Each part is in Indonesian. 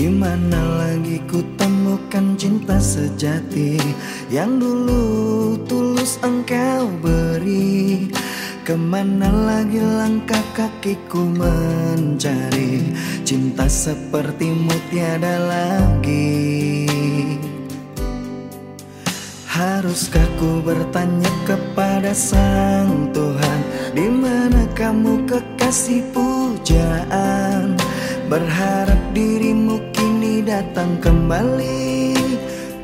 mana lagi ku temukan cinta sejati Yang dulu tulus engkau beri? Ke mana lagi langkah kakiku mencari Cinta sepertimu tiada lagi? Haruskah ku bertanya kepada sang Tuhan di mana kamu kekasih pujaan? Berharap kini datang kembali.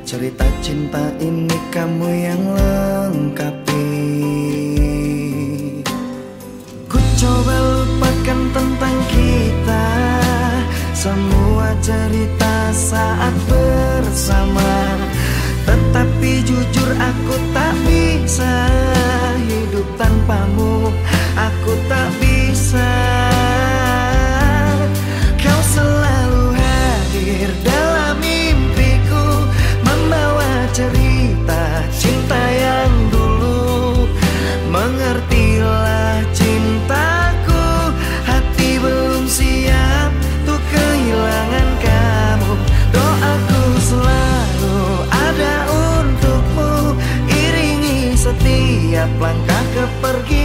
Cerita cinta ini kamu yang lengkapi. Ku coba lupakan tentang kita. Semua cerita saat bersama. Tetapi jujur aku tak bisa hidup tanpamu. Aku tak bisa setiap langkah kepergianmu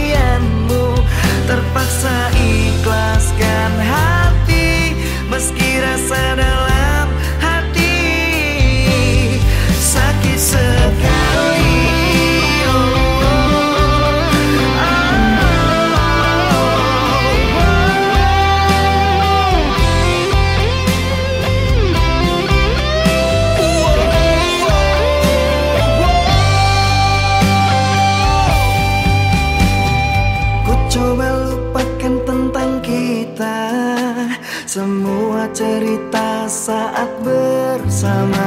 Semua cerita saat bersama